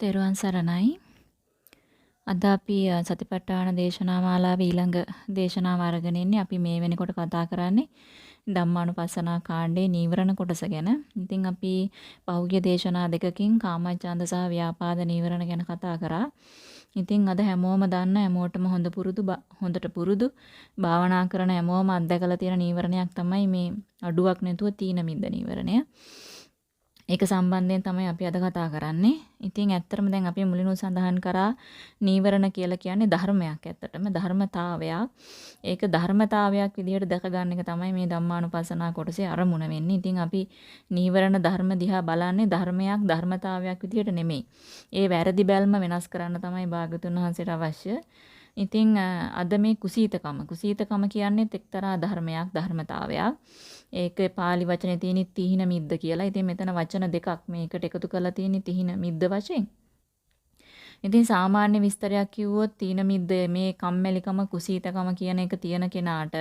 තෙරුවන් සරණයි. අද අපි සතිපට්ඨාන දේශනා මාලාවේ ඊළඟ දේශනාව අරගෙන ඉන්නේ. අපි මේ වෙනකොට කතා කරන්නේ ධම්මානුපස්සනා කාණ්ඩේ නීවරණ කොටස ගැන. ඉතින් අපි පහුගිය දේශනා දෙකකින් කාමච්ඡන්ද සහ ව්‍යාපාද නීවරණ ගැන කතා කරා. ඉතින් අද හැමෝම දන්න හැමෝටම හොඳ පුරුදු හොඳට පුරුදු භාවනා කරන හැමෝම අත්දැකලා තියෙන නීවරණයක් තමයි මේ අඩුවක් නැතුව තීන මිද්ද නීවරණය. ඒක සම්බන්ධයෙන් තමයි අපි අද කතා කරන්නේ. ඉතින් ඇත්තටම දැන් අපි මුලිනුත් සඳහන් කරා නීවරණ කියලා කියන්නේ ධර්මයක් ඇත්තටම ධර්මතාවයක්. ඒක ධර්මතාවයක් විදිහට දැක ගන්න එක තමයි මේ ධම්මානුපස්සනා කොටසේ අරමුණ වෙන්නේ. ඉතින් අපි නීවරණ ධර්ම දිහා බලන්නේ ධර්මයක් ධර්මතාවයක් විදිහට නෙමෙයි. ඒ වැරදි බැල්ම වෙනස් කරන්න තමයි භාගතුන් වහන්සේට අවශ්‍ය. ඉතින් අද මේ කුසීතකම කුසීතකම කියන්නේ එක්තරා ධර්මයක් ධර්මතාවයක්. ඒකේ pāli වචනේ තියෙන තීහින මිද්ද කියලා. ඉතින් මෙතන වචන දෙකක් මේකට එකතු කරලා තියෙන තීහින මිද්ද වශයෙන්. ඉතින් සාමාන්‍ය විස්තරයක් කිව්වොත් තීන මිද්ද මේ කම්මැලිකම කුසීතකම කියන එක තියෙන කෙනාට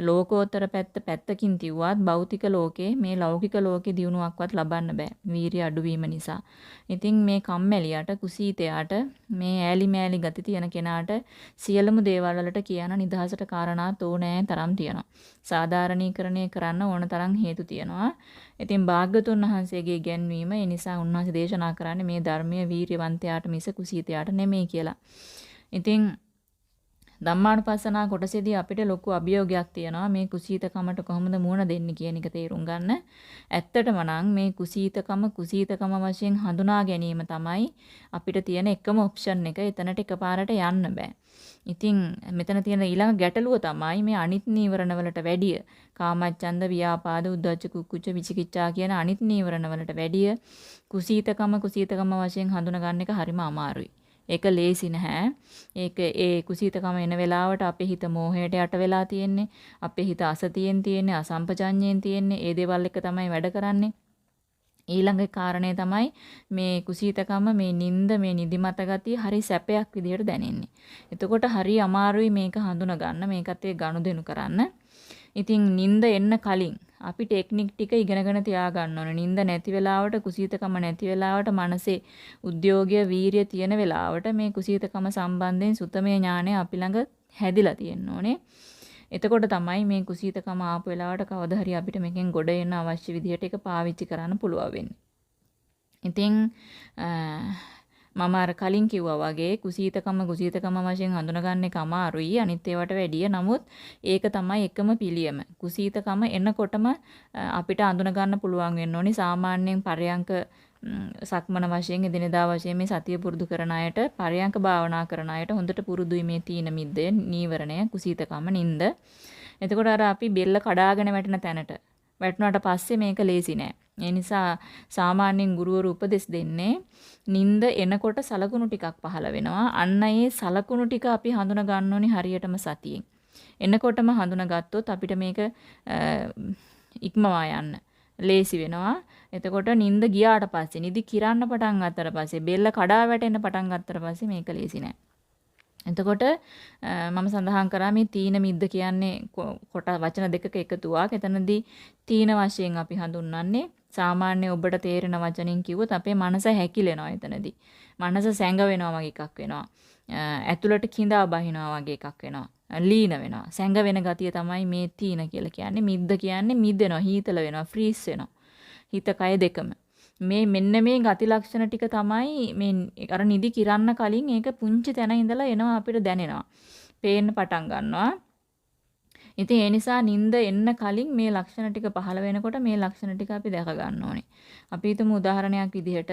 ලෝකෝත්තර පැත්ත පැත්තකින් තියුවත් භෞතික ලෝකේ මේ ලෞකික ලෝකේ දියුණුවක්වත් ලබන්න බෑ වීරිය අඩුවීම නිසා. ඉතින් මේ කම්මැලියට කුසීතයාට මේ ඈලි මෑලි ගති තියෙන කෙනාට සියලුම දේවල් වලට කියන නිදහසට කාරණා තෝනෑ තරම් තියෙනවා. සාධාරණීකරණය කරන්න ඕන තරම් හේතු තියෙනවා. ඉතින් භාග්‍යතුන් වහන්සේගේ ඉගැන්වීම ඒ නිසා උන්වහන්සේ දේශනා කරන්නේ මේ ධර්මීය වීරියවන්තයාට මිස කුසීතයාට නෙමෙයි කියලා. ඉතින් ධම්මානුපස්සනා කොටසේදී අපිට ලොකු අභියෝගයක් තියෙනවා මේ කුසීතකමට කොහොමද මුහුණ දෙන්නේ කියන එක තේරුම් ගන්න. ඇත්තටම නම් මේ කුසීතකම කුසීතකම වශයෙන් හඳුනා ගැනීම තමයි අපිට තියෙන එකම ඔප්ෂන් එක. එතනට එකපාරට යන්න බෑ. ඉතින් මෙතන තියෙන ඊළඟ ගැටලුව තමයි මේ අනිත් නීවරණ වලට වැඩිය කාමච්ඡන්ද ව්‍යාපාද උද්ධච්ච කුක්කුච්ච විචිකිච්ඡා කියන අනිත් නීවරණ වලට වැඩිය කුසීතකම කුසීතකම වශයෙන් හඳුනගන්න එක හරිම අමාරුයි. ඒක ලේසි නැහැ. ඒක ඒ කුසීතකම එන වෙලාවට අපේ හිත මෝහයට යට වෙලා තියෙන්නේ. අපේ හිත අසතියෙන් තියෙන්නේ, අසම්පජඤ්ඤයෙන් තියෙන්නේ. ඒ දේවල් එක තමයි වැඩ කරන්නේ. ඊළඟ කාරණය තමයි මේ කුසීතකම මේ නිින්ද මේ නිදිමත ගතිය හරි සැපයක් විදියට දැනෙන්නේ. එතකොට හරි අමාරුයි මේක හඳුනා ගන්න මේකත් ඒ ගනුදෙනු කරන්න. ඉතින් නිින්ද එන්න කලින් අපි ටෙක්නික් ටික ඉගෙනගෙන තියාගන්න ඕන. නිින්ද නැති වෙලාවට කුසීතකම නැති වෙලාවට මනසේ උද්‍යෝගය වීරිය තියෙන වෙලාවට මේ කුසීතකම සම්බන්ධයෙන් සුතමේ ඥානය අපි ළඟ හැදිලා තියෙන්න ඕනේ. එතකොට තමයි මේ කුසීතකම ආපු වෙලාවට කවදා හරි අපිට මේකෙන් ගොඩ එන්න අවශ්‍ය විදිහට ඒක පාවිච්චි කරන්න පුළුවන් වෙන්නේ. ඉතින් මම අර කලින් කිව්වා වගේ කුසීතකම කුසීතකම වශයෙන් හඳුනගන්න එක අමාරුයි අනිත් ඒවාට වැඩිය. නමුත් ඒක තමයි එකම පිළියම. කුසීතකම එනකොටම අපිට අඳුන ගන්න පුළුවන් වෙන්න ඕනි. සාමාන්‍යයෙන් පරයන්ක සක්මන වශයෙන් එදිනෙදා වශයෙන් මේ සතිය පුරුදු කරන අයට පරයන්ක භාවනා කරන අයට හොඳට පුරුදුයි මේ තීන මිද්දේ නීවරණය කුසීතකම නින්ද. එතකොට අර අපි බෙල්ල කඩාගෙන වැටෙන තැනට වැටුණාට පස්සේ මේක ලේසි නෑ. ඒ නිසා සාමාන්‍යයෙන් ගුරුවරු උපදෙස් දෙන්නේ නිින්ද එනකොට සලකුණු ටිකක් පහළ වෙනවා. අන්න ඒ සලකුණු ටික අපි හඳුනා ගන්න ඕනි හරියටම සතියෙන්. එනකොටම හඳුනාගත්තොත් අපිට මේක ඉක්මවා යන්න. ලේසි වෙනවා. එතකොට නිନ୍ଦ ගියාට පස්සේ නිදි කිරන්න පටන් ගත්තට පස්සේ බෙල්ල කඩා වැටෙන්න පටන් ගත්තට පස්සේ මේක ලේසි නෑ. එතකොට මම සඳහන් කරා මේ තීන මිද්ද කියන්නේ කොට වචන දෙකක එකතුවක්. එතනදී තීන වශයෙන් අපි හඳුන්වන්නේ සාමාන්‍ය ඔබට තේරෙන වචනින් කිව්වොත් අපේ මනස හැකිලෙනවා එතනදී. මනස සැඟ වෙනවා වගේ එකක් වෙනවා. ඇතුළට කිඳා බහිනවා වගේ එකක් වෙනවා. ලීන වෙනවා. සැඟ වෙන ගතිය තමයි මේ තීන කියලා කියන්නේ. මිද්ද කියන්නේ මිදෙනවා, හීතල වෙනවා, ෆ්‍රීස් වෙනවා. හිත කය දෙකම. මේ මෙන්න මේ ගති ලක්ෂණ ටික තමයි මේ අර නිදි කිරන්න කලින් ඒක පුංචි තැන ඉඳලා එනවා අපිට දැනෙනවා. පේන්න පටන් ගන්නවා. ඉතින් ඒ නිසා නිින්ද එන්න කලින් මේ ලක්ෂණ ටික පහළ වෙනකොට මේ ලක්ෂණ ටික අපි දැක ගන්න ඕනේ. අපි හිතමු උදාහරණයක් විදිහට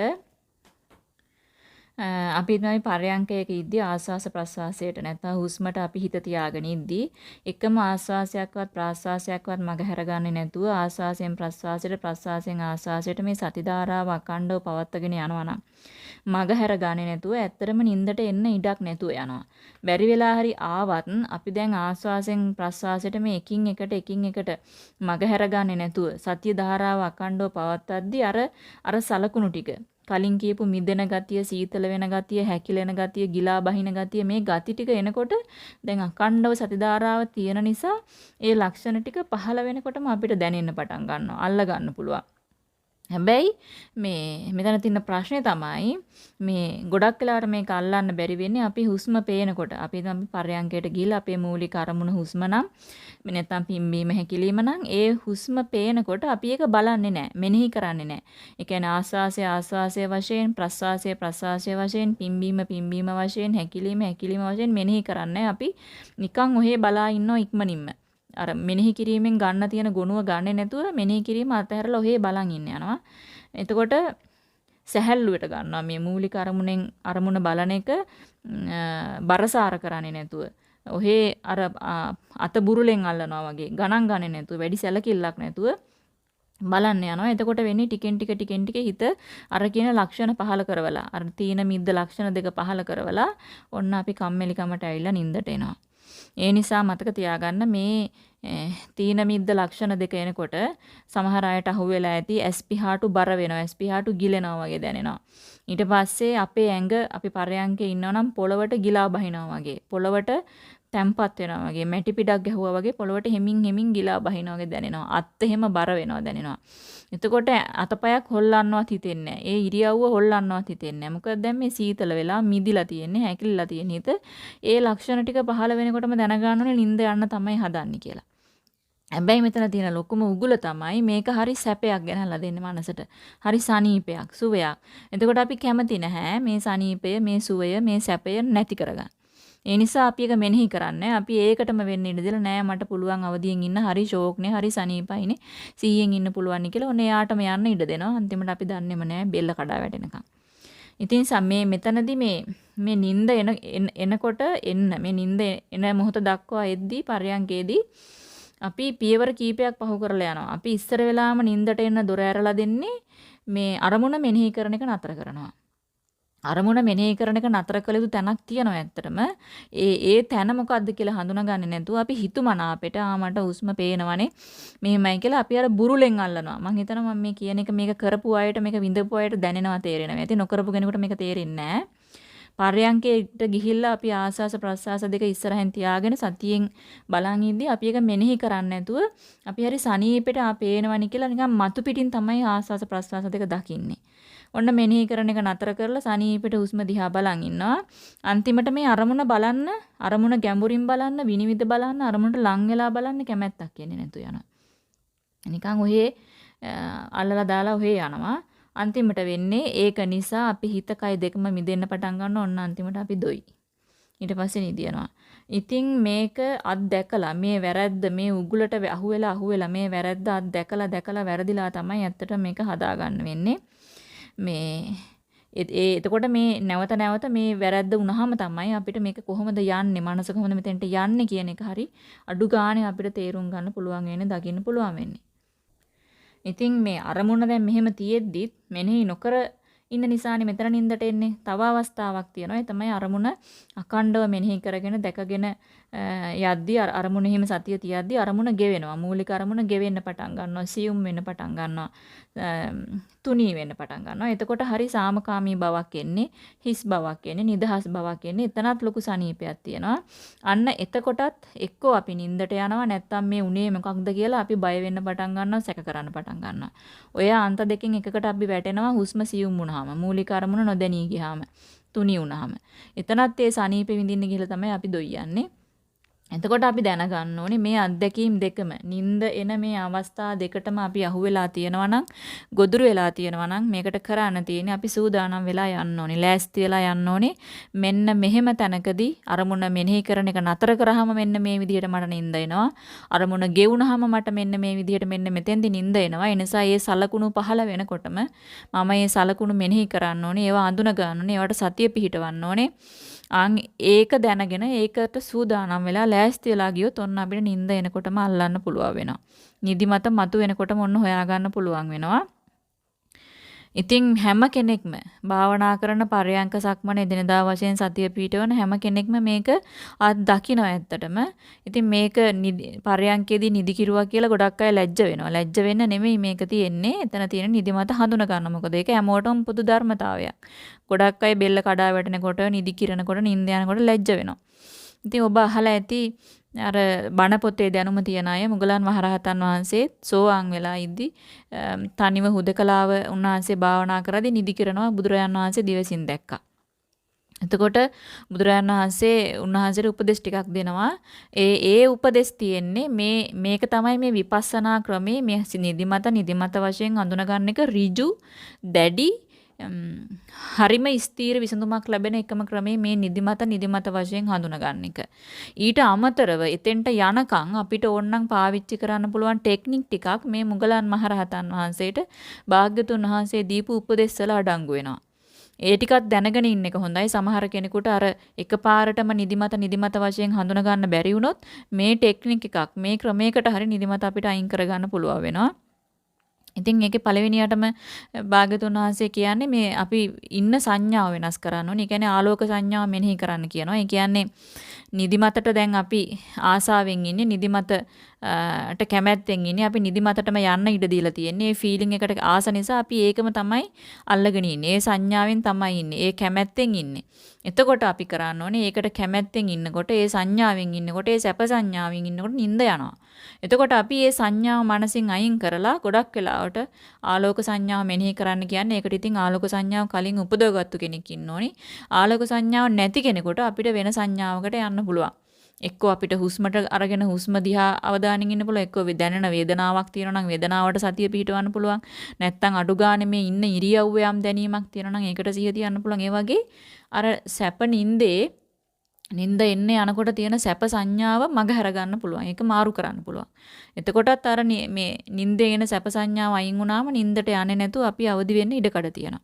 අපි තමයි පරයන්කයක ඉද්දී ආස්වාස ප්‍රස්වාසයට නැත්නම් හුස්මට අපි හිත තියාගෙන ඉද්දී එකම ආස්වාසයක්වත් ප්‍රාස්වාසයක්වත් මගහැර ගන්නේ නැතුව ආස්වාසයෙන් ප්‍රස්වාසයට ප්‍රස්වාසයෙන් ආස්වාසයට මේ සති ධාරාව අකණ්ඩව පවත්වාගෙන යනවා නම් මගහැර ගන්නේ නැතුව ඇත්තටම නිින්දට එන්න ඉඩක් නැතුව යනවා. බැරි වෙලා හරි ආවත් අපි දැන් ආස්වාසයෙන් ප්‍රස්වාසයට මේ එකින් එකට එකින් එකට මගහැර ගන්නේ නැතුව සතිය ධාරාව අකණ්ඩව පවත්වද්දී අර අර සලකුණු ටික කලින් කියපු මිදෙන ගතිය, සීතල වෙන ගතිය, හැකිලෙන ගතිය, ගිලා බහින ගතිය මේ ගති ටික එනකොට දැන් අකණ්ඩව සතිධාරාව තියෙන නිසා ඒ ලක්ෂණ ටික පහළ වෙනකොටම අපිට දැනෙන්න පටන් ගන්නවා. අල්ල ගන්න පුළුවන්. හැබැයි මේ මෙතන තියෙන ප්‍රශ්නේ තමයි මේ ගොඩක් වෙලාවට මේක අල්ලන්න බැරි වෙන්නේ අපි හුස්ම පේනකොට. අපි දැන් පරයන්කයට ගිහිල්ලා අපේ මූලික අරමුණ හුස්ම නම් නැත්නම් පිම්බීම හැකිලිම නම් ඒ හුස්ම පේනකොට අපි ඒක බලන්නේ නැහැ. මෙනෙහි කරන්නේ නැහැ. ඒ කියන්නේ ආස්වාසය ආස්වාසය වශයෙන් ප්‍රස්වාසය ප්‍රස්වාසය වශයෙන් පිම්බීම පිම්බීම වශයෙන් හැකිලිම හැකිලිම වශයෙන් මෙනෙහි කරන්නේ අපි නිකන් ඔහේ බලා ඉන්නව ඉක්මනින්ම. අර මෙනෙහි කිරීමෙන් ගන්න තියෙන ගුණුව ගන්නෙ නැතුව මෙනෙහි කිරීම අතහැරලා ඔහේ බලන් ඉන්න යනවා. එතකොට සැහැල්ලුවට ගන්නවා මේ මූලික අරමුණෙන් අරමුණ බලන එක බරසාර කරන්නේ නැතුව. ඔහේ අර අත බුරුලෙන් අල්ලනවා වගේ ගණන් ගන්නේ නැතුව වැඩි සැලකිල්ලක් නැතුව බලන්න යනවා. එතකොට වෙන්නේ ටිකෙන් ටික ටිකෙන් ටික හිත අර කියන ලක්ෂණ පහල කරවලා අර තීන මිද්ද ලක්ෂණ දෙක පහල කරවලා ඔන්න අපි කම්මැලිකමට ඇවිල්ලා නිින්දට එනවා. ඒ නිසා මතක තියාගන්න මේ තීන මිද්ද ලක්ෂණ දෙක එනකොට සමහර අයට අහුවෙලා ඇති ඇස්පිහාටු බර වෙනවා ඇස්පිහාටු ගිලෙනවා වගේ දැනෙනවා. ඊට පස්සේ අපේ ඇඟ අපි පරයන්කේ ඉන්නවා නම් පොළවට ගිලා බහිනවා වගේ පොළවට තැම්පත් වෙනවා වගේ මැටි පිටක් ගැහුවා වගේ පොළවට හෙමින් හෙමින් ගිලා බහිනවා වගේ දැනෙනවා. අත් එහෙම බර වෙනවා දැනෙනවා. එතකොට අතපයක් හොල්ලන්නවත් හිතෙන්නේ නැහැ. ඒ ඉරියව්ව හොල්ලන්නවත් හිතෙන්නේ නැහැ. මොකද දැන් මේ සීතල වෙලා මිදිලා තියෙන්නේ, හැකිලිලා තියෙන හිත. ඒ ලක්ෂණ ටික පහළ වෙනකොටම දැනගන්න ඕනේ නිින්ද යන්න තමයි හදන්නේ කියලා. හැබැයි මෙතන තියෙන ලොකුම උගුල තමයි මේක හරි සැපයක් ගෙනල්ලා දෙන්නේ මනසට. හරි සනීපයක්, සුවයක්. එතකොට අපි කැමති නැහැ මේ සනීපය, මේ සුවය, මේ සැපය නැති කරගන්න. ඒ නිසා අපි එක මෙනෙහි කරන්නේ. අපි ඒකටම වෙන්න ඉඩ දෙලා නෑ මට පුළුවන් අවදියෙන් ඉන්න හරි ෂෝක්නේ හරි සනීපයිනේ 100න් ඉන්න පුළුවන් කියලා ඔන්න එයාටම යන්න ඉඩ දෙනවා. අන්තිමට අපි දන්නේම නෑ බෙල්ල කඩා වැටෙනකම්. ඉතින් මේ මෙතනදී මේ මේ නිින්ද එන එනකොට එන්න මේ නිින්ද එන මොහොත දක්වා එද්දී පරයන්කේදී අපි පියවර කීපයක් පහු කරලා යනවා. අපි ඉස්සර වෙලාම නිින්දට එන්න දොර ඇරලා දෙන්නේ මේ අරමුණ මෙනෙහි කරන එක නතර කරනවා. අරමුණ මෙනෙහි කරන එක නතර කළ යුතු තැනක් තියෙනවා ඇත්තටම. ඒ ඒ තැන මොකද්ද කියලා හඳුනාගන්නේ නැතුව අපි හිතුමනාපෙට ආ මට හුස්ම පේනවනේ මෙහෙමයි කියලා අපි අර බුරුලෙන් අල්ලනවා. මං හිතනවා මම මේ කියන එක මේක කරපු අයට මේක විඳපු අයට දැනෙනවා තේරෙනවා. ඉතින් නොකරපු කෙනෙකුට මේක තේරෙන්නේ නැහැ. පර්යංකයට ගිහිල්ලා අපි ආස්වාස ප්‍රස්වාස දෙක ඉස්සරහින් තියාගෙන සතියෙන් බලන් ඉද්දි අපි ඒක මෙනෙහි කරන්නේ නැතුව අපි හරි සනීපෙට ආ පේනවනි කියලා නිකන් මතු පිටින් තමයි ආස්වාස ප්‍රස්වාස දෙක දකින්නේ. ඔන්න මෙනෙහි කරන එක නතර කරලා සනීපෙට හුස්ම දිහා බලන් ඉන්නවා. අන්තිමට මේ අරමුණ බලන්න, අරමුණ ගැඹුරින් බලන්න, විනිවිද බලන්න, අරමුණට ලං වෙලා බලන්න කැමැත්තක් එන්නේ නැතු යනවා. නිකන් ඔහේ අල්ලලා දාලා ඔහේ යනවා. අන්තිමට වෙන්නේ ඒක නිසා අපි හිත කය දෙකම මිදෙන්න පටන් ගන්නවා. ඔන්න අන්තිමට අපි දොයි. ඊට පස්සේ නිදියනවා. ඉතින් මේක අත්දැකලා මේ වැරද්ද මේ උගුලට අහුවෙලා අහුවෙලා මේ වැරද්ද අත්දැකලා දැකලා වැරදිලා තමයි ඇත්තට මේක හදාගන්න වෙන්නේ. මේ ඒ එතකොට මේ නැවත නැවත මේ වැරද්ද වුණාම තමයි අපිට මේක කොහොමද යන්නේ මනස කොහොමද මෙතෙන්ට යන්නේ කියන එක හරි අඩු ගානේ අපිට තේරුම් ගන්න පුළුවන් වෙන්නේ දකින්න පුළුවන් වෙන්නේ. ඉතින් මේ අරමුණ දැන් මෙහෙම තියෙද්දිත් මෙනෙහි නොකර ඉන්න නිසානේ මෙතන නින්දට එන්නේ. තව අවස්ථාවක් තියෙනවා. ඒ තමයි අරමුණ අකණ්ඩව මෙනෙහි කරගෙන දැකගෙන යද්දී අරමුණෙහිම සතිය තියද්දී අරමුණ ගෙවෙනවා. මූලික අරමුණ ගෙවෙන්න පටන් ගන්නවා. සියුම් වෙන්න පටන් ගන්නවා. තුනී වෙන්න පටන් ගන්නවා. එතකොට හරි සාමකාමී බවක් එන්නේ, හිස් බවක් එන්නේ, නිදහස් බවක් එන්නේ. එතනත් ලොකු සනීපයක් තියෙනවා. අන්න එතකොටත් එක්කෝ අපි නින්දට යනවා නැත්තම් මේ උනේ මොකක්ද කියලා අපි බය වෙන්න පටන් ගන්නවා, සැක කරන්න පටන් ගන්නවා. ඔය අන්ත දෙකෙන් එකකට අපි වැටෙනවා හුස්ම සියුම් වුණාම, මූලික අරමුණ නොදැනී ගියාම, තුනී වුණාම. එතනත් ඒ සනීපෙ විඳින්න ගිහලා තමයි අපි දොයියන්නේ. එතකොට අපි දැනගන්න ඕනේ මේ අත්දැකීම් දෙකම. නිින්ද එන මේ අවස්ථා දෙකටම අපි අහු වෙලා තියෙනවා නම් ගොදුරු වෙලා තියෙනවා නම් මේකට කරන්න තියෙන්නේ අපි සූදානම් වෙලා යන්න ඕනේ ලෑස්ති වෙලා යන්න ඕනේ. මෙන්න මෙහෙම තැනකදී අරමුණ මෙනෙහි කරන එක නතර කරාම මෙන්න මේ විදිහට මට නිින්ද එනවා. අරමුණ ගෙවුනහම මට මෙන්න මේ විදිහට මෙන්න මෙතෙන්දි නිින්ද එනවා. ඒ නිසා මේ සලකුණු පහළ වෙනකොටම මම මේ සලකුණු මෙනෙහි කරන්න ඕනේ. ඒවා අඳුන ගන්න ඕනේ. ඒවට සතිය පිහිටවන්න ඕනේ. ආන් ඒක දැනගෙන ඒකට සූදානම් වෙලා ලෑස්ති වෙලා ගියොත් ඔන්න අපිට නිින්ද එනකොටම අල්ලන්න පුළුවන් වෙනවා. නිදිමත මතු වෙනකොටම ඔන්න හොයාගන්න පුළුවන් වෙනවා. ඉතින් හැම කෙනෙක්ම භාවනා කරන පරයන්ක සක්මන එදිනදා වශයෙන් සතිය පිටවන හැම කෙනෙක්ම මේක අත් දකින්න ඇත්තටම. ඉතින් මේක පරයන්කේදී නිදි කිරුවා කියලා ගොඩක් අය ලැජ්ජ වෙනවා. ලැජ්ජ වෙන්න නෙමෙයි මේක තියෙන්නේ. එතන තියෙන නිදිමත හඳුන ගන්න. මොකද ඒක හැමෝටම පොදු ධර්මතාවයක්. ගොඩක් අය බෙල්ල කඩා වැටෙනකොට නිදි කිරනකොට නිින්ද යනකොට ලැජ්ජ වෙනවා. ඉතින් ඔබ අහලා ඇති අර බණ පොතේ දැනුම තියන අය මුගලන් මහරහතන් වහන්සේ සෝවාන් වෙලා ඉද්දි තනිව හුදකලාව උන්වහන්සේ භාවනා කරද්දී නිදි කරනවා බුදුරජාන් වහන්සේ දිවසින් දැක්කා. එතකොට බුදුරජාණන් වහන්සේ උන්වහන්සේට උපදෙස් ටිකක් දෙනවා. ඒ ඒ උපදෙස් තියෙන්නේ මේ මේක තමයි මේ විපස්සනා ක්‍රමේ මේ නිදිමත නිදිමත වශයෙන් අඳුනගන්න එක ඍජු දැඩි හරිම ස්ථීර විසඳුමක් ලැබෙන එකම ක්‍රමේ මේ නිදිමත නිදිමත වශයෙන් හඳුනගන්න එක. ඊට අමතරව එතෙන්ට යනකම් අපිට ඕනනම් පාවිච්චි කරන්න පුළුවන් ටෙක්නික් ටිකක් මේ මුගලන් මහරහතන් වහන්සේට භාග්‍යතුන් වහන්සේ දීපු උපදෙස් වල අඩංගු වෙනවා. ඒ ටිකත් දැනගෙන ඉන්න එක හොඳයි. සමහර කෙනෙකුට අර එකපාරටම නිදිමත නිදිමත වශයෙන් හඳුනා ගන්න බැරි වුණොත් මේ ටෙක්නික් එකක් මේ ක්‍රමයකට හරි නිදිමත අපිට අයින් කරගන්න පුළුවන් වෙනවා. ඉතින් ඒකේ පළවෙනියටම භාග්‍යතුන් වහන්සේ කියන්නේ මේ අපි ඉන්න සංඥාව වෙනස් කරන්න ඕනේ. ඒ කියන්නේ ආලෝක සංඥාව මෙනෙහි කරන්න කියනවා. ඒ කියන්නේ නිදිමතට දැන් අපි ආසාවෙන් ඉන්නේ නිදිමතට කැමැත්තෙන් ඉන්නේ අපි නිදිමතටම යන්න ඉඩ දීලා තියෙන්නේ. ඒ ෆීලිං එකට ආස නිසා අපි ඒකම තමයි අල්ලගෙන ඉන්නේ. ඒ සංඥාවෙන් තමයි ඉන්නේ. ඒ කැමැත්තෙන් ඉන්නේ. එතකොට අපි කරන්න ඕනේ ඒකට කැමැත්තෙන් ඉන්නකොට ඒ සංඥාවෙන් ඉන්නකොට ඒ සැප සංඥාවෙන් ඉන්නකොට නිින්ද යනවා. එතකොට අපි මේ සංඥාව මනසින් අයින් කරලා ගොඩක් වෙලාවට ආලෝක සංඥාව මෙනෙහි කරන්න කියන්නේ ඒකට ඉතින් ආලෝක සංඥාව කලින් උපදවගත්තු කෙනෙක් ඉන්න ඕනේ. ආලෝක සංඥාව නැති කෙනෙකුට අපිට වෙන සංඥාවකට යන්න පුළුවන්. එක්කෝ අපිට හුස්මට අරගෙන හුස්ම දිහා අවධානයෙන් ඉන්න පුළුවන් එක්කෝ දැනෙන වේදනාවක් තියෙනවා නම් වේදනාවට සතිය පිහිටවන්න පුළුවන් නැත්නම් අඩු ගානේ මේ ඉන්න ඉරියව්වේ යම් දැනීමක් තියෙනවා නම් ඒකට සිහිය තියන්න පුළුවන් ඒ වගේ අර සැප නින්දේ නින්ද එන්නේ යනකොට තියෙන සැප සංඥාව මගහැර ගන්න පුළුවන්. ඒක මාරු කරන්න පුළුවන්. එතකොටත් අර මේ නින්දේ එන සැප සංඥාව අයින් වුණාම නින්දට යන්නේ නැතුව අපි අවදි වෙන්න ඉඩකඩ තියෙනවා.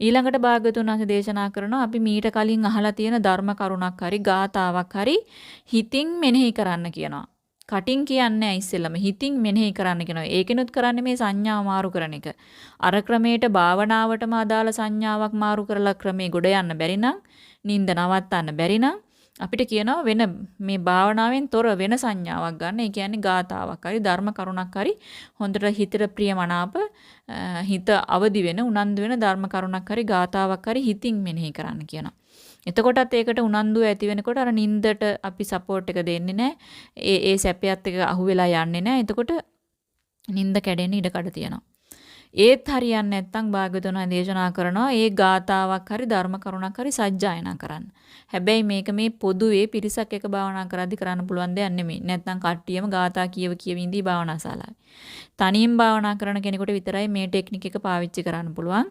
ඊළඟට භාග්‍යතුන් වහන්සේ දේශනා කරනවා අපි මීට කලින් අහලා තියෙන ධර්ම කරුණක් හරි ගාතාවක් හරි හිතින් මෙනෙහි කරන්න කියනවා. කටින් කියන්නේ ඉස්සෙල්ලම හිතින් මෙනෙහි කරන්න කියනවා. ඒකිනුත් කරන්නේ මේ සංඥාව මාරු කරන එක. අර ක්‍රමයට භාවනාවටම අදාළ සංඥාවක් මාරු කරලා ක්‍රමේ ගොඩ යන්න බැරි නම් නිින්ද නවත්තන්න බැරි නම් අපිට කියනවා වෙන මේ භාවනාවෙන් තොර වෙන සංඥාවක් ගන්න. ඒ කියන්නේ ගාතාවක් හරි ධර්ම කරුණක් හරි හොඳට හිතට ප්‍රියමනාප හිත අවදි වෙන උනන්දු වෙන ධර්ම කරුණක් හරි ගාතාවක් හරි හිතින් මෙනෙහි කරන්න කියනවා. එතකොටත් ඒකට උනන්දුව ඇති වෙනකොට අර නින්දට අපි සපෝට් එක දෙන්නේ නැහැ. ඒ ඒ සැපයත් එක අහුවෙලා යන්නේ නැහැ. එතකොට නින්ද කැඩෙන්න ඉඩ කඩ තියෙනවා. ඒත් හරියන්නේ නැත්නම් භාග්‍යවතුන් දේශනා කරනවා ඒ ගාතාවක් හරි ධර්ම කරුණක් හරි සජ්ජායනා කරන්න. හැබැයි මේක මේ පොදුවේ පිරිසක් එක භාවනා කරද්දි කරන්න පුළුවන් දෙයක් නෙමෙයි. නැත්නම් කට්ටියම ගාතා කියව කියව ඉඳී භාවනා ශාලාවේ. තනියෙන් භාවනා කරන කෙනෙකුට විතරයි මේ ටෙක්නික් එක පාවිච්චි කරන්න පුළුවන්.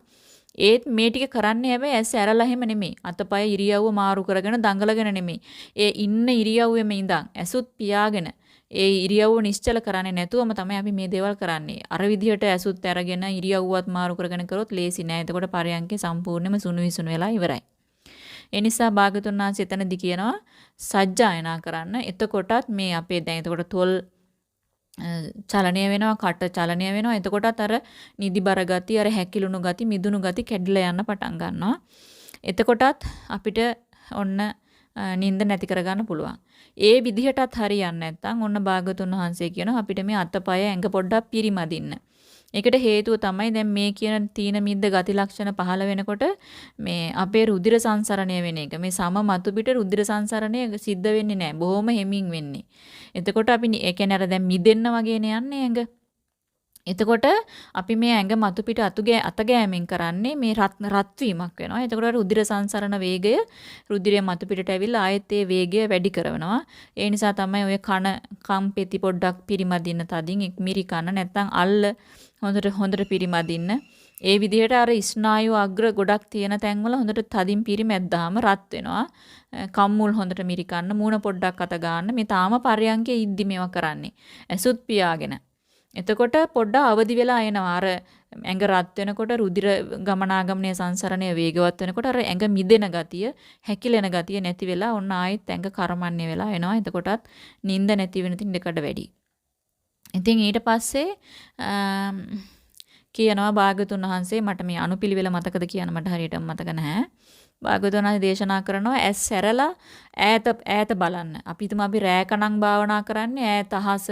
ඒත් මේ ටික කරන්නේ හැබැයි ඇස් ඇරලා එහෙම නෙමෙයි. අතපය ඉරියව්ව මාරු කරගෙන දඟලගෙන නෙමෙයි. ඒ ඉන්න ඉරියව්වෙම ඉඳන් ඇසුත් පියාගෙන ඒ ඉරියව්ව නිශ්චල කරන්නේ නැතුවම තමයි අපි මේ දේවල් කරන්නේ. අර විදිහට ඇසුත් අරගෙන ඉරියව්වත් මාරු කරගෙන කරොත් ලේසි නෑ. එතකොට පරයන්කේ සම්පූර්ණයෙන්ම සුණු විසුණු වෙලා ඉවරයි. ඒ නිසා භාගතුන් වහන්සේ එතනදි කියනවා සජ්ජායනා කරන්න. එතකොටත් මේ අපේ දැන් එතකොට තොල් චලනය වෙනවා කට චලනය වෙනවා එතකොටත් අර නිදිබර ගති අර හැකිලුණු ගති මිදුණු ගති කැඩිලා යන්න පටන් ගන්නවා එතකොටත් අපිට ඔන්න නිින්ද නැති කරගන්න පුළුවන් ඒ විදිහටත් හරියන්නේ නැත්නම් ඔන්න භාගතුන් වහන්සේ කියනවා අපිට මේ අතපය ඇඟ පොඩ්ඩක් පිරිමදින්න. ඒකට හේතුව තමයි දැන් මේ කියන තීන මිද්ද ගති ලක්ෂණ පහළ වෙනකොට මේ අපේ රුධිර සංසරණය වෙන එක. මේ සම මතු පිට රුධිර සංසරණය සිද්ධ වෙන්නේ නැහැ. බොහොම හිමින් වෙන්නේ. එතකොට අපි ඒ කියන්නේ අර දැන් මිදෙන්න වගේනේ යන්නේ ඇඟ. එතකොට අපි මේ ඇඟ මතු පිට අතුගේ අත ගෑමෙන් කරන්නේ මේ රත් රත් වීමක් වෙනවා. එතකොට රුධිර සංසරණ වේගය රුධිරය මතු පිටට ඇවිල්ලා ආයෙත් ඒ වේගය වැඩි කරනවා. ඒ නිසා තමයි ඔය කන කම්පෙති පොඩ්ඩක් පිරිමදින්න තදින් මිරි කන නැත්තම් අල්ල හොඳට හොඳට පිරිමදින්න. ඒ විදිහට අර ස්නායු අග්‍ර ගොඩක් තියෙන තැන්වල හොඳට තදින් පිරිමැද්දාම රත් වෙනවා. කම්මුල් හොඳට මිරි කන්න මූණ පොඩ්ඩක් අත ගන්න. මේ තාම පරයන්කේ ඉද්දි මේවා කරන්නේ. ඇසුත් පියාගෙන එතකොට පොඩ්ඩක් අවදි වෙලා එනවා. අර ඇඟ රත් වෙනකොට රුධිර ගමනාගමනයේ සංසරණය වේගවත් වෙනකොට අර ඇඟ මිදෙන ගතිය, හැකිලෙන ගතිය නැති වෙලා ඔන්න ආයෙත් ඇඟ කර්මන්නේ වෙලා එනවා. එතකොටත් නිින්ද නැති වෙන තින්ඩකඩ වැඩි. ඉතින් ඊට පස්සේ කියනවා භාගතුන් වහන්සේ මට මේ අනුපිළිවෙල මතකද කියන මට හරියටම මතක නැහැ. භාගතුන් වහන්සේ දේශනා කරනවා ඇස් සැරලා ඈත ඈත බලන්න. අපි හිතමු අපි රෑකණන් භාවනා කරන්නේ ඈත අහස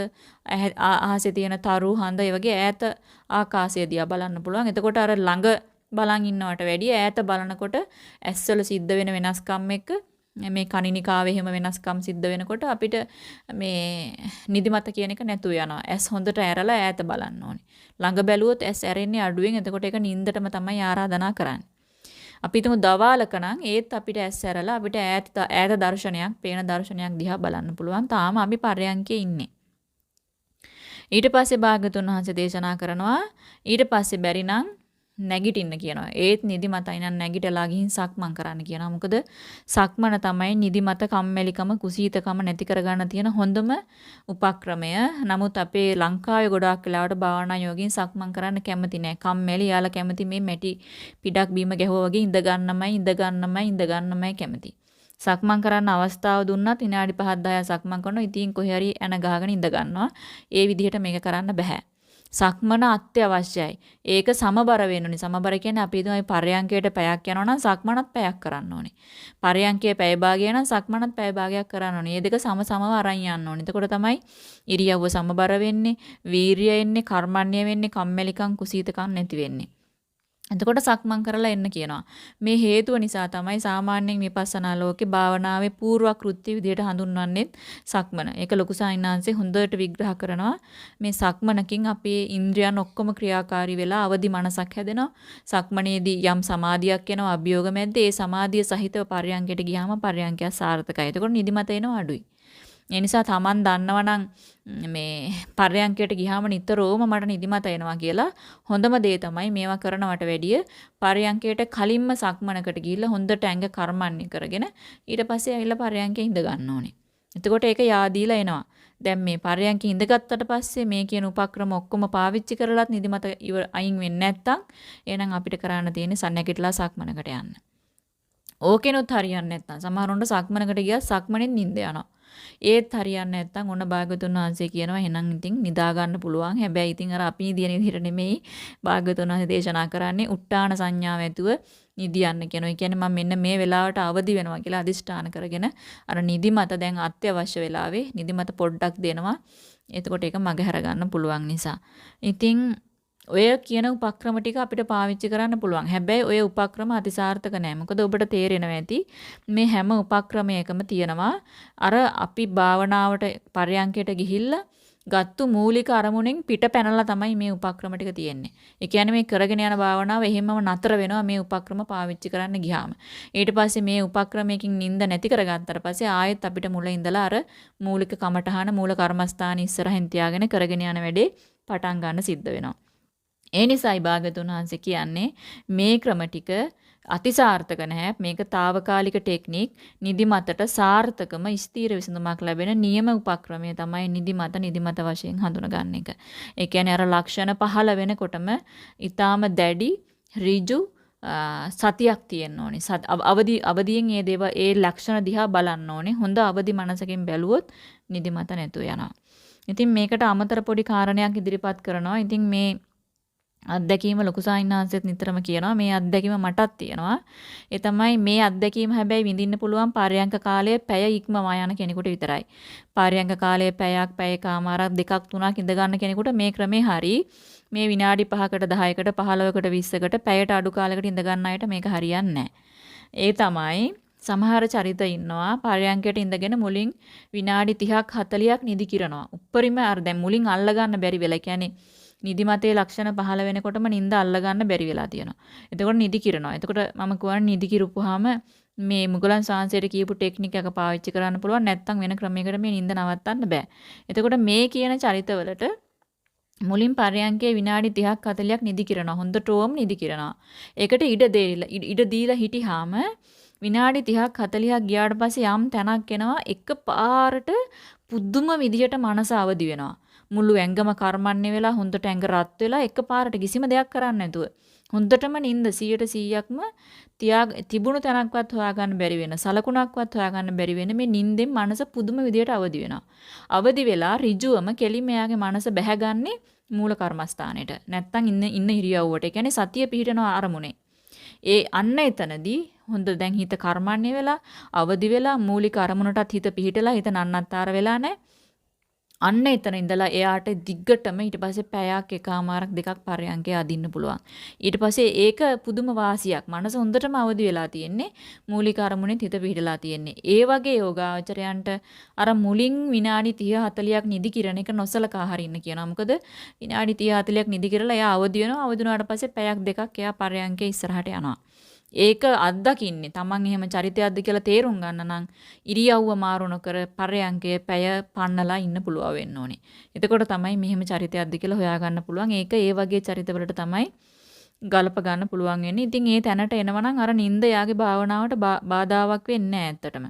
අහසේ තියෙන තරු හඳ ඒ වගේ ඈත ආකාශය දිහා බලන්න පුළුවන්. එතකොට අර ළඟ බලන් ඉන්නවට වැඩිය ඈත බලනකොට ඇස්වල සිද්ධ වෙන වෙනස්කම් එක්ක මේ කණිනිකාවේ එහෙම වෙනස්කම් සිද්ධ වෙනකොට අපිට මේ නිදිමත කියන එක නැතු යනවා. ඇස් හොඳට ඇරලා ඈත බලන්න ඕනේ. ළඟ බැලුවොත් ඇස් ඇරෙන්නේ අඩුවෙන්. එතකොට ඒක නින්දටම තමයි ආරාධනා කරන්නේ. අපි හිතමු දවාලක නම් ඒත් අපිට ඇස් ඇරලා අපිට ඈත ඈත දර්ශනයක්, පේන දර්ශනයක් දිහා බලන්න පුළුවන්. තාම අපි පරයන්කේ ඉන්නේ. ඊට පස්සේ භාගතුන් වහන්සේ දේශනා කරනවා ඊට පස්සේ බැරි නම් නැගිටින්න කියනවා. ඒත් නිදිමතයි නම් නැගිටලා ගිහින් සක්මන් කරන්න කියනවා. මොකද සක්මන තමයි නිදිමත කම්මැලිකම කුසීතකම නැති කරගන්න තියෙන හොඳම උපක්‍රමය. නමුත් අපේ ලංකාවේ ගොඩාක් වෙලාවට භාවනා යෝගින් සක්මන් කරන්න කැමති නැහැ. කම්මැලි යාලා කැමති මේ මැටි පිටක් බීම ගැහුවා වගේ ඉඳ ගන්නමයි ඉඳ ගන්නමයි ඉඳ ගන්නමයි කැමති. සක්මන් කරන්න අවස්ථාව දුන්නත් විනාඩි 5 10 සක්මන් කරනවා. ඉතින් කොහේ හරි එන ගහගෙන ඉඳ ගන්නවා. ඒ විදිහට මේක කරන්න බෑ. සක්මන අත්‍යවශ්‍යයි. ඒක සමබර වෙන්න ඕනේ. සමබර කියන්නේ අපි හිතමු පරයන්කයට පැයක් යනවා නම් සක්මනත් පැයක් කරන්න ඕනේ. පරයන්කයේ පැය භාගය නම් සක්මනත් පැය භාගයක් කරන්න ඕනේ. මේ දෙක සම සමව අරන් යන්න ඕනේ. එතකොට තමයි ඉරියව්ව සමබර වෙන්නේ, වීරිය එන්නේ, කර්මන්නේ වෙන්නේ, කම්මැලිකම් කුසීතකම් නැති වෙන්නේ. එතකොට සක්මන් කරලා එන්න කියනවා. මේ හේතුව නිසා තමයි සාමාන්‍යයෙන් විපස්සනා ලෝකේ භාවනාවේ පූර්ව කෘත්‍ය විදිහට හඳුන්වන්නේ සක්මන. ඒක ලොකු සාහිණාංශේ හොඳට විග්‍රහ කරනවා. මේ සක්මනකින් අපේ ඉන්ද්‍රියන් ඔක්කොම ක්‍රියාකාරී වෙලා අවදි මනසක් හැදෙනවා. සක්මනේදී යම් සමාධියක් එනවා අභියෝග මැද්දේ ඒ සමාධිය සහිතව පර්යංකයට ගියාම පර්යංකය සාර්ථකයි. එතකොට නිදිමත එනවා අඩුයි. ඒ නිසා Taman දන්නවනම් මේ පර්යංකයට ගියාම නිතරම මට නිදිමත එනවා කියලා හොඳම දේ තමයි මේවා කරනවට වැඩිය පර්යංකයට කලින්ම සක්මනකට ගිහිල්ලා හොඳට ඇඟ කර්මන්නේ කරගෙන ඊට පස්සේ ඇවිල්ලා පර්යංකේ ඉඳ ගන්න ඕනේ. එතකොට ඒක yaadීලා එනවා. දැන් මේ පර්යංකේ ඉඳගත්තට පස්සේ මේ කියන උපක්‍රම ඔක්කොම පාවිච්චි කරලත් නිදිමත අයින් වෙන්නේ නැත්තම් එහෙනම් අපිට කරන්න තියෙන්නේ සන්නැකිටලා සක්මනකට යන්න. ඕකෙනුත් හරියන්නේ නැත්නම් සමහරුන්ට සක්මනකට ගියත් සක්මනෙන් නිින්ද යනවා. ඒත් හරියන්නේ නැත්නම් ඔන්න භාගතුන් වහන්සේ කියනවා එහෙනම් ඉතින් නිදා ගන්න පුළුවන්. හැබැයි ඉතින් අර අපි නිදින විදිහට නෙමෙයි භාගතුන් වහන්සේ දේශනා කරන්නේ උට්ටාන සංඥාව ඇතුව නිදියන්න කියනවා. ඒ කියන්නේ මම මෙන්න මේ වෙලාවට අවදි වෙනවා කියලා අදිෂ්ඨාන කරගෙන අර නිදිමත දැන් අත්‍යවශ්‍ය වෙලාවේ නිදිමත පොඩ්ඩක් දෙනවා. එතකොට ඒක මගහැර ගන්න පුළුවන් නිසා. ඉතින් ඔය කියන උපක්‍රම ටික අපිට පාවිච්චි කරන්න පුළුවන්. හැබැයි ඔය උපක්‍රම අතිසාර්ථක නෑ. මොකද ඔබට තේරෙනවා ඇති මේ හැම උපක්‍රමයකම තියෙනවා අර අපි භාවනාවට පරයන්කයට ගිහිල්ලා ගත්තු මූලික අරමුණෙන් පිට පැනලා තමයි මේ උපක්‍රම ටික තියෙන්නේ. ඒ කියන්නේ මේ කරගෙන යන භාවනාව එහෙමම නතර වෙනවා මේ උපක්‍රම පාවිච්චි කරන්න ගියාම. ඊට පස්සේ මේ උපක්‍රමයකින් නිින්ද නැති කරගත්තාට පස්සේ ආයෙත් අපිට මුල ඉඳලා අර මූලික කමඨහන මූල කර්මස්ථාන ඉස්සරහින් තියාගෙන කරගෙන යන වැඩේ පටන් ගන්න සිද්ධ වෙනවා. ඒ නිසායි භාගතුන් වහන්සේ කියන්නේ මේ ක්‍රම ටික අතිසාර්ථක නැහැ. මේක తాවකාලික ටෙක්නික්. නිදිමතට සාර්ථකම ස්ථීර විසඳුමක් ලැබෙන නියම උපක්‍රමය තමයි නිදිමත නිදිමත වශයෙන් හඳුනගන්න එක. ඒ කියන්නේ අර ලක්ෂණ පහළ වෙනකොටම ඊටාම දැඩි ඍජු සතියක් තියෙන්න ඕනේ. අවදි අවදියෙන් මේ දේව ඒ ලක්ෂණ දිහා බලන්න ඕනේ. හොඳ අවදි මනසකින් බැලුවොත් නිදිමත නැතුව යනවා. ඉතින් මේකට අමතර පොඩි කාරණයක් ඉදිරිපත් කරනවා. ඉතින් මේ අත්දැකීම ලොකු සාහිණාංශෙත් නිතරම කියනවා මේ අත්දැකීම මටත් තියෙනවා. ඒ තමයි මේ අත්දැකීම හැබැයි විඳින්න පුළුවන් පාරයන්ක කාලයේ පැය ඉක්මවා යන කෙනෙකුට විතරයි. පාරයන්ක කාලයේ පැයක් පැයකමාරක් දෙකක් තුනක් ඉඳ ගන්න කෙනෙකුට මේ ක්‍රමේ හරි මේ විනාඩි 5කට 10කට 15කට 20කට පැයට අඩු කාලයකට ඉඳ ගන්න අයට මේක හරියන්නේ ඒ තමයි සමහර චරිත ඉන්නවා පරයන්කයට ඉඳගෙන මුලින් විනාඩි 30ක් 40ක් නිදි කිරනවා. උප්පරිම අර දැන් මුලින් අල්ල ගන්න බැරි වෙලා කියන්නේ නිදිමතේ ලක්ෂණ පහළ වෙනකොටම නිින්ද අල්ලගන්න බැරි වෙලා තියෙනවා. එතකොට නිදි කිරනවා. එතකොට මම කියන්නේ නිදි කිරුපුවාම මේ මුගලන් සාංශයට කියපු ටෙක්නික් එක පාවිච්චි කරන්න පුළුවන් නැත්නම් වෙන ක්‍රමයකට මේ නිින්ද නවත්තන්න බෑ. එතකොට මේ කියන චරිතවලට මුලින් පරයන්කේ විනාඩි 30ක් 40ක් නිදි කිරනවා. හොඳටම නිදි කිරනවා. ඒකට ඉඩ දෙලා ඉඩ දීලා හිටියාම විනාඩි 30ක් 40ක් ගියාට පස්සේ යම් තැනක් එනවා එක පාරට පුදුම විදියට මනස අවදි වෙනවා. මුළු ඇඟම කර්මන්නේ වෙලා හොඳට ඇඟ රත් වෙලා එකපාරට කිසිම දෙයක් කරන්නේ නැතුව හොඳටම නිින්ද 100%ක්ම තියා තිබුණු තැනක්වත් හොයාගන්න බැරි වෙන සලකුණක්වත් හොයාගන්න බැරි වෙන මේ නිින්දෙන් මනස පුදුම විදියට අවදි වෙනවා. අවදි වෙලා ඍජුවම කෙලිම එයාගේ මනස බැහැගන්නේ මූල කර්මස්ථානෙට. නැත්තම් ඉන්න ඉන්න ඉරියව්වට. ඒ කියන්නේ සතිය පිහිටන අරමුණේ. ඒ අන්න එතනදී හොඳ දැන් හිත කර්මන්නේ වෙලා අවදි වෙලා මූලික අරමුණටත් හිත පිහිටලා හිත නන්නත්තර වෙලා නැහැ. අන්න එතන ඉඳලා එයාට දිග්ගටම ඊට පස්සේ පැයක් එකමාරක් දෙකක් පරයන්කේ අදින්න පුළුවන්. ඊට පස්සේ ඒක පුදුම වාසියක්. මනස හොඳටම අවදි වෙලා තියෙන්නේ. මූලික අරමුණෙත් හිත පිහිටලා තියෙන්නේ. ඒ වගේ යෝගාචරයන්ට අර මුලින් විනාඩි 30 40ක් නිදි කිරණ එක නොසලකා හරින්න කියනවා. මොකද විනාඩි 30 40ක් නිදි කිරලා එයා අවදි වෙනවා. අවදි වුණාට පස්සේ පැයක් දෙකක් එයා පරයන්කේ ඉස්සරහට යනවා. ඒක අත්දකින්නේ Taman එහෙම චරිතයක්ද කියලා තේරුම් ගන්න නම් ඉරියව්ව මාරු නොකර පරයන්කේ පැය පන්නලා ඉන්න පුළුවන් වෙන්න ඕනේ. එතකොට තමයි මෙහෙම චරිතයක්ද කියලා හොයාගන්න පුළුවන්. ඒක ඒ වගේ චරිතවලට තමයි ගලප ගන්න පුළුවන් වෙන්නේ. ඉතින් ඒ තැනට එනවනම් අර නිନ୍ଦ යාගේ භාවනාවට බාධාවක් වෙන්නේ නැහැ ඇත්තටම.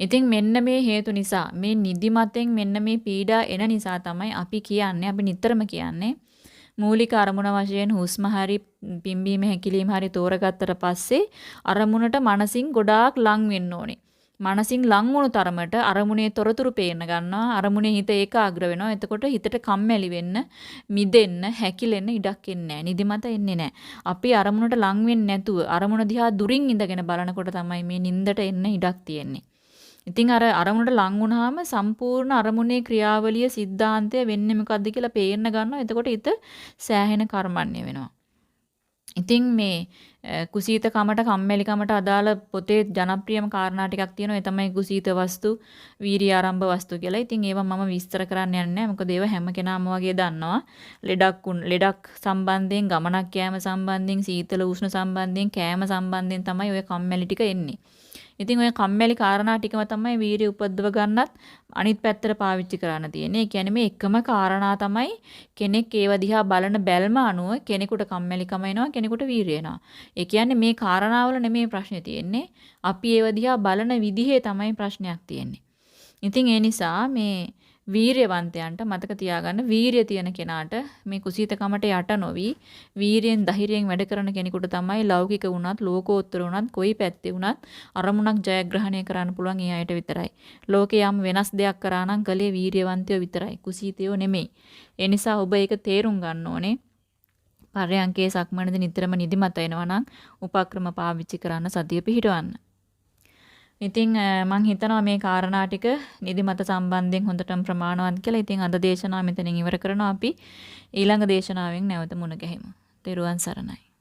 ඉතින් මෙන්න මේ හේතු නිසා මේ නිදිමතෙන් මෙන්න මේ පීඩා එන නිසා තමයි අපි කියන්නේ අපි නිතරම කියන්නේ මූලික අරමුණ වශයෙන් හුස්ම හරි පිම්බීම හැකිලිම හරි තෝරගත්තට පස්සේ අරමුණට මනසින් ගොඩාක් ලං වෙන්න ඕනේ. මනසින් ලං වුණු තරමට අරමුණේ තොරතුරු පේන්න ගන්නවා. අරමුණේ හිත ඒකාග්‍ර වෙනවා. එතකොට හිතට කම්මැලි වෙන්න, මිදෙන්න, හැකිලෙන්න ඉඩක් එන්නේ නැහැ. නිදිමත එන්නේ නැහැ. අපි අරමුණට ලං වෙන්නේ නැතුව අරමුණ දිහා දුරින් ඉඳගෙන බලනකොට තමයි මේ නින්දට එන්න ඉඩක් තියෙන්නේ. ඉතින් අර අරමුණට ලං වුණාම සම්පූර්ණ අරමුණේ ක්‍රියාවලිය සිද්ධාන්තය වෙන්නේ මොකද්ද කියලා පේන්න ගන්නවා. එතකොට හිත සෑහෙන කර්මන්නේ වෙනවා. ඉතින් මේ කුසීතකමට කම්මැලිකමට අදාළ පොතේ ජනප්‍රියම කාරණා ටිකක් තියෙනවා. ඒ තමයි කුසීත වස්තු, වීරිය ආරම්භ වස්තු කියලා. ඉතින් ඒවා මම විස්තර කරන්න යන්නේ නැහැ. මොකද ඒවා හැම කෙනාම වගේ දන්නවා. ලෙඩක් ලෙඩක් සම්බන්ධයෙන්, ගමනක් යෑම සම්බන්ධයෙන්, සීතල උෂ්ණ සම්බන්ධයෙන්, කෑම සම්බන්ධයෙන් තමයි ඔය කම්මැලි ටික එන්නේ. ඉතින් ඔය කම්මැලි කාරණා ටිකම තමයි වීරිය උපද්දව ගන්නත් අනිත් පැත්තට පාවිච්චි කරන්න තියෙන්නේ. ඒ කියන්නේ මේ එකම කාරණා තමයි කෙනෙක් ඒව දිහා බලන බැල්ම අනුව කෙනෙකුට කම්මැලිකම එනවා කෙනෙකුට වීරිය එනවා. ඒ කියන්නේ මේ කාරණාවල නෙමෙයි ප්‍රශ්නේ තියෙන්නේ. අපි ඒව දිහා බලන විදිහේ තමයි ප්‍රශ්නයක් තියෙන්නේ. ඉතින් ඒ නිසා මේ වීරයවන්තයන්ට මතක තියාගන්න වීරිය තියෙන කෙනාට මේ කුසීතකමට යට නොවි වීරියෙන් ධෛර්යයෙන් වැඩ කරන කෙනෙකුට තමයි ලෞකික වුණත් ලෝකෝත්තර වුණත් කොයි පැත්තේ වුණත් අරමුණක් ජයග්‍රහණය කරන්න පුළුවන් ඒ අයට විතරයි. ලෝකේ යම් වෙනස් දෙයක් කරා නම් කලේ වීරියවන්තයෝ විතරයි. කුසීතයෝ නෙමෙයි. ඒ නිසා ඔබ ඒක තේරුම් ගන්න ඕනේ. පරයන්කේ සක්මණේදී නිතරම නිදිමත එනවා නම් උපක්‍රම පාවිච්චි කරන්න සතිය පිහිටවන්න. ඉතින් මම හිතනවා මේ කාරණා ටික නිදිමත සම්බන්ධයෙන් හොඳටම ප්‍රමාණවත් කියලා. ඉතින් අද දේශනාව මෙතනින් ඉවර කරනවා අපි ඊළඟ දේශනාවෙන් නැවත මුණ ගැහෙමු. තෙරුවන් සරණයි.